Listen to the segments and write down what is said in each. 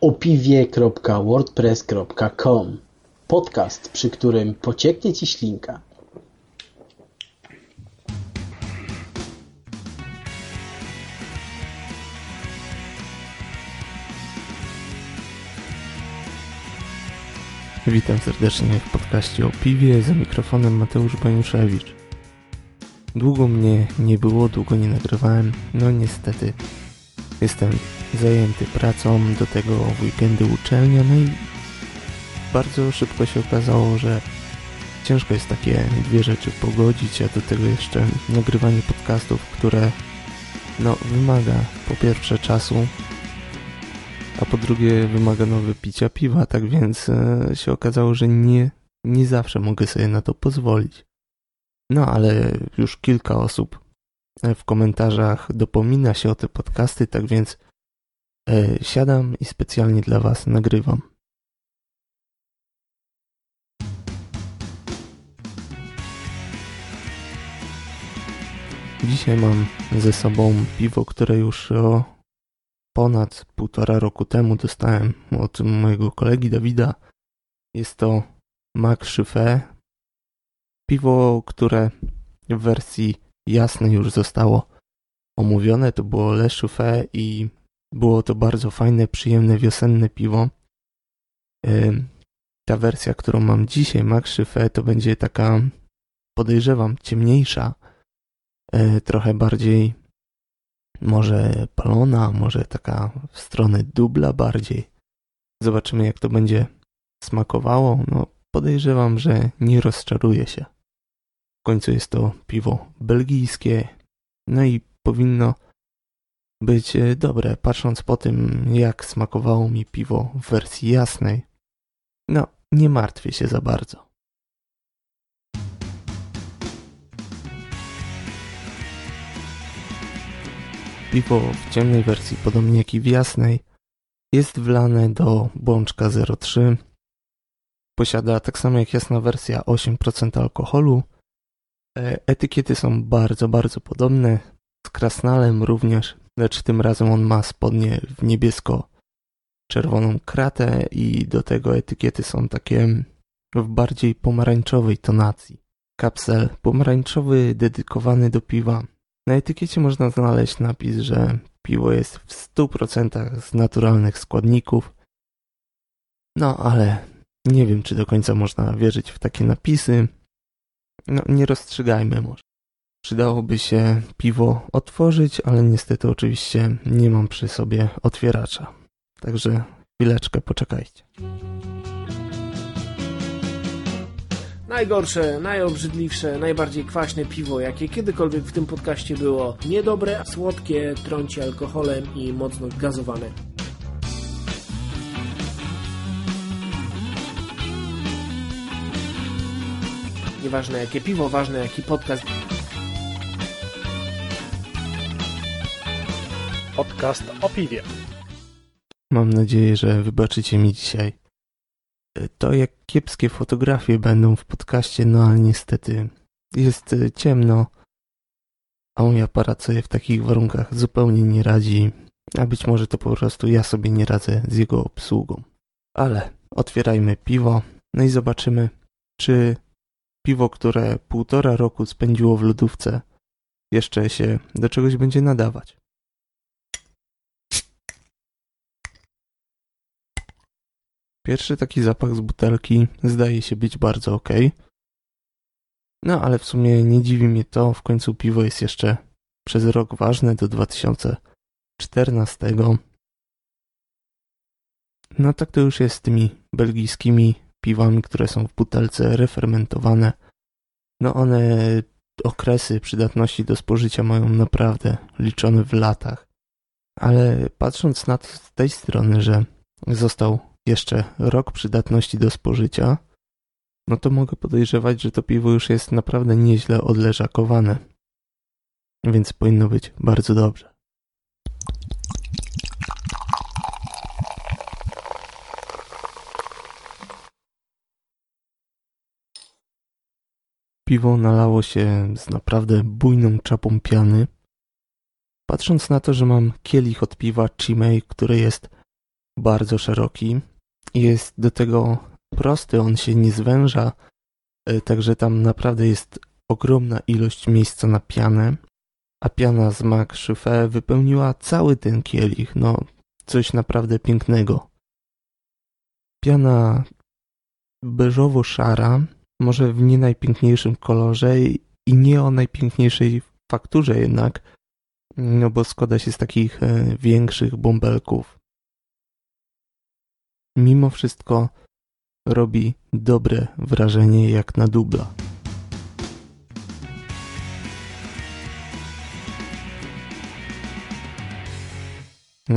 opiwie.wordpress.com Podcast, przy którym pocieknie Ci ślinka. Witam serdecznie w podcaście o piwie, za mikrofonem Mateusz Baniuszewicz. Długo mnie nie było, długo nie nagrywałem, no niestety jestem zajęty pracą, do tego weekendy uczelnia, no i bardzo szybko się okazało, że ciężko jest takie dwie rzeczy pogodzić, a do tego jeszcze nagrywanie podcastów, które no wymaga po pierwsze czasu, a po drugie wymaga nowe picia piwa, tak więc e, się okazało, że nie, nie zawsze mogę sobie na to pozwolić. No ale już kilka osób w komentarzach dopomina się o te podcasty, tak więc siadam i specjalnie dla Was nagrywam. Dzisiaj mam ze sobą piwo, które już o ponad półtora roku temu dostałem od mojego kolegi Dawida. Jest to Mac Chiffé. Piwo, które w wersji jasnej już zostało omówione. To było Le Chiffé i było to bardzo fajne, przyjemne, wiosenne piwo. Ta wersja, którą mam dzisiaj, Chiffé, to będzie taka, podejrzewam, ciemniejsza, e, trochę bardziej może palona, może taka w stronę dubla bardziej. Zobaczymy jak to będzie smakowało. No podejrzewam, że nie rozczaruje się. W końcu jest to piwo belgijskie, no i powinno być e, dobre, patrząc po tym, jak smakowało mi piwo w wersji jasnej. No, nie martwię się za bardzo. Piwo w ciemnej wersji, podobnie jak i w jasnej, jest wlane do bączka 0,3. Posiada tak samo jak jasna wersja 8% alkoholu. E, etykiety są bardzo, bardzo podobne. Z krasnalem również, lecz tym razem on ma spodnie w niebiesko-czerwoną kratę i do tego etykiety są takie w bardziej pomarańczowej tonacji. Kapsel pomarańczowy dedykowany do piwa na etykiecie można znaleźć napis, że piwo jest w 100% z naturalnych składników. No ale nie wiem, czy do końca można wierzyć w takie napisy. No nie rozstrzygajmy może. Przydałoby się piwo otworzyć, ale niestety oczywiście nie mam przy sobie otwieracza. Także chwileczkę poczekajcie. Najgorsze, najobrzydliwsze, najbardziej kwaśne piwo, jakie kiedykolwiek w tym podcaście było. Niedobre, słodkie, trąci alkoholem i mocno gazowane. Nieważne jakie piwo, ważne jaki podcast. Podcast o piwie. Mam nadzieję, że wybaczycie mi dzisiaj to, jak kiepskie fotografie będą w podcaście, no ale niestety jest e, ciemno, a mój aparat sobie w takich warunkach zupełnie nie radzi, a być może to po prostu ja sobie nie radzę z jego obsługą. Ale otwierajmy piwo, no i zobaczymy, czy piwo, które półtora roku spędziło w lodówce, jeszcze się do czegoś będzie nadawać. Pierwszy taki zapach z butelki zdaje się być bardzo ok. No ale w sumie nie dziwi mnie to, w końcu piwo jest jeszcze przez rok ważne do 2014. No tak to już jest z tymi belgijskimi piwami, które są w butelce refermentowane. No one okresy przydatności do spożycia mają naprawdę liczone w latach. Ale patrząc na to z tej strony, że został jeszcze rok przydatności do spożycia, no to mogę podejrzewać, że to piwo już jest naprawdę nieźle odleżakowane. Więc powinno być bardzo dobrze. Piwo nalało się z naprawdę bujną czapą piany. Patrząc na to, że mam kielich od piwa Chimay, które jest bardzo szeroki. Jest do tego prosty, on się nie zwęża, e, także tam naprawdę jest ogromna ilość miejsca na pianę, a piana z Mac Chauffeur wypełniła cały ten kielich, no coś naprawdę pięknego. Piana beżowo-szara, może w nie najpiękniejszym kolorze i nie o najpiękniejszej fakturze jednak, no bo składa się z takich e, większych bąbelków. Mimo wszystko robi dobre wrażenie jak na dubla.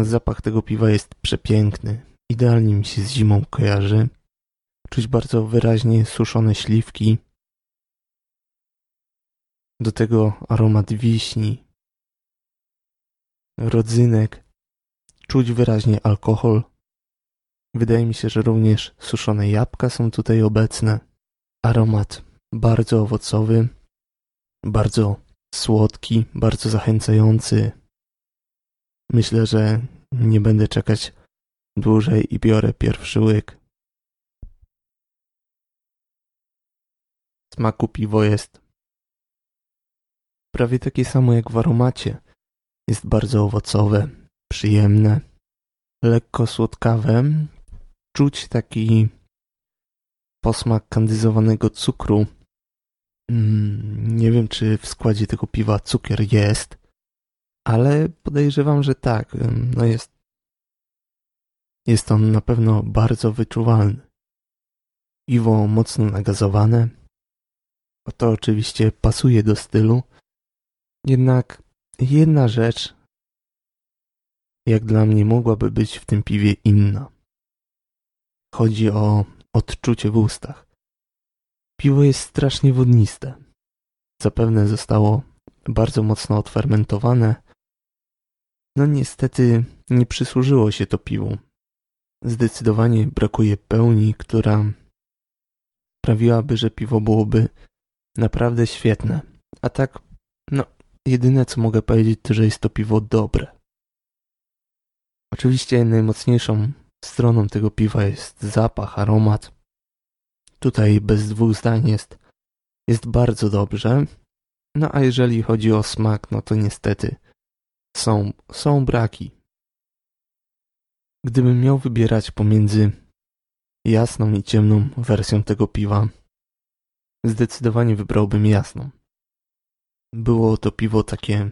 Zapach tego piwa jest przepiękny. Idealnie mi się z zimą kojarzy. Czuć bardzo wyraźnie suszone śliwki. Do tego aromat wiśni, rodzynek. Czuć wyraźnie alkohol. Wydaje mi się, że również suszone jabłka są tutaj obecne. Aromat bardzo owocowy, bardzo słodki, bardzo zachęcający. Myślę, że nie będę czekać dłużej i biorę pierwszy łyk. Smaku piwo jest prawie takie samo jak w aromacie. Jest bardzo owocowe, przyjemne, lekko słodkawe. Czuć taki posmak kandyzowanego cukru. Mm, nie wiem, czy w składzie tego piwa cukier jest, ale podejrzewam, że tak. No jest, jest on na pewno bardzo wyczuwalny. Piwo mocno nagazowane. To oczywiście pasuje do stylu. Jednak jedna rzecz, jak dla mnie, mogłaby być w tym piwie inna. Chodzi o odczucie w ustach. Piwo jest strasznie wodniste. Zapewne zostało bardzo mocno odfermentowane. No niestety nie przysłużyło się to piwu. Zdecydowanie brakuje pełni, która sprawiłaby, że piwo byłoby naprawdę świetne. A tak, no, jedyne co mogę powiedzieć, to że jest to piwo dobre. Oczywiście najmocniejszą stroną tego piwa jest zapach, aromat. Tutaj bez dwóch zdań jest, jest bardzo dobrze. No a jeżeli chodzi o smak, no to niestety są, są braki. Gdybym miał wybierać pomiędzy jasną i ciemną wersją tego piwa, zdecydowanie wybrałbym jasną. Było to piwo takie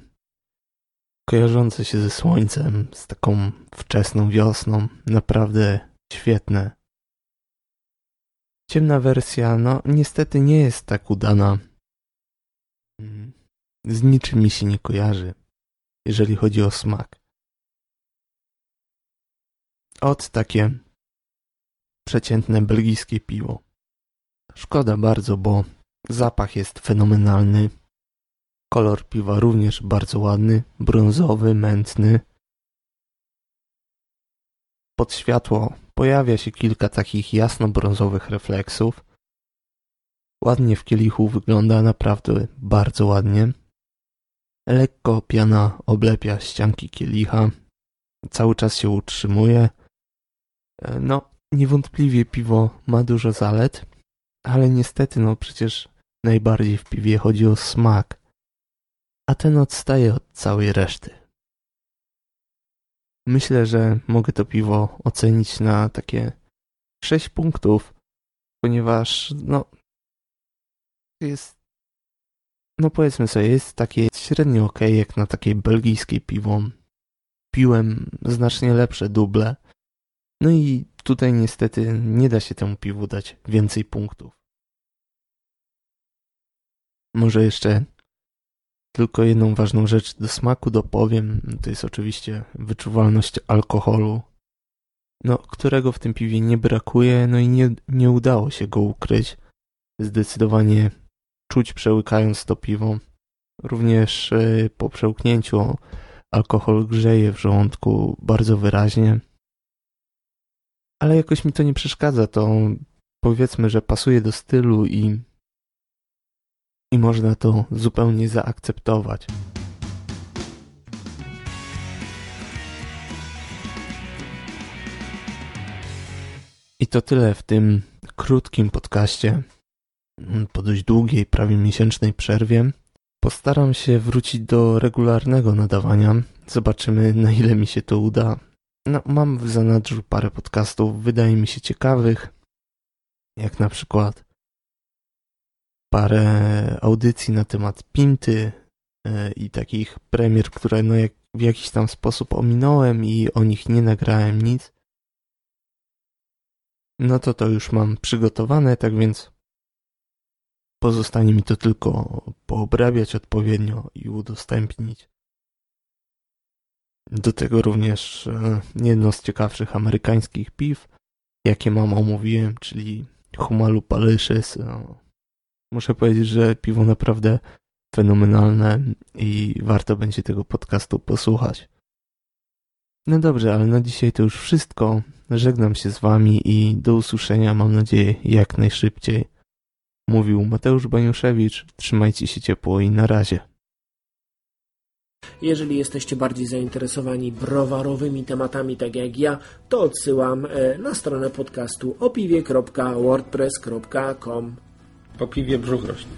kojarzące się ze słońcem, z taką wczesną wiosną, naprawdę świetne. Ciemna wersja, no niestety nie jest tak udana. Z niczym mi się nie kojarzy, jeżeli chodzi o smak. Od takie przeciętne belgijskie piwo. Szkoda bardzo, bo zapach jest fenomenalny. Kolor piwa również bardzo ładny, brązowy, mętny. Pod światło pojawia się kilka takich jasno-brązowych refleksów. Ładnie w kielichu wygląda naprawdę bardzo ładnie. Lekko piana oblepia ścianki kielicha. Cały czas się utrzymuje. No, niewątpliwie piwo ma dużo zalet, ale niestety, no przecież najbardziej w piwie chodzi o smak a ten odstaje od całej reszty. Myślę, że mogę to piwo ocenić na takie 6 punktów, ponieważ no jest no powiedzmy sobie, jest takie średnio ok jak na takie belgijskie piwo. Piłem znacznie lepsze duble. No i tutaj niestety nie da się temu piwu dać więcej punktów. Może jeszcze tylko jedną ważną rzecz do smaku dopowiem, to jest oczywiście wyczuwalność alkoholu, no, którego w tym piwie nie brakuje, no i nie, nie udało się go ukryć. Zdecydowanie czuć przełykając to piwo. Również y, po przełknięciu alkohol grzeje w żołądku bardzo wyraźnie. Ale jakoś mi to nie przeszkadza, to powiedzmy, że pasuje do stylu i i można to zupełnie zaakceptować. to tyle w tym krótkim podcaście. Po dość długiej, prawie miesięcznej przerwie. Postaram się wrócić do regularnego nadawania. Zobaczymy, na ile mi się to uda. No, mam w zanadrzu parę podcastów, wydaje mi się ciekawych, jak na przykład parę audycji na temat Pinty e, i takich premier, które no jak, w jakiś tam sposób ominąłem i o nich nie nagrałem nic. No to to już mam przygotowane, tak więc pozostanie mi to tylko poobrabiać odpowiednio i udostępnić. Do tego również e, jedno z ciekawszych amerykańskich piw, jakie mam omówiłem, czyli Humalu Palishis. Muszę powiedzieć, że piwo naprawdę fenomenalne i warto będzie tego podcastu posłuchać. No dobrze, ale na dzisiaj to już wszystko. Żegnam się z Wami i do usłyszenia, mam nadzieję, jak najszybciej. Mówił Mateusz Baniuszewicz. Trzymajcie się ciepło i na razie. Jeżeli jesteście bardziej zainteresowani browarowymi tematami, tak jak ja, to odsyłam e, na stronę podcastu opiwie.wordpress.com. Po piwie brzuch rośnie.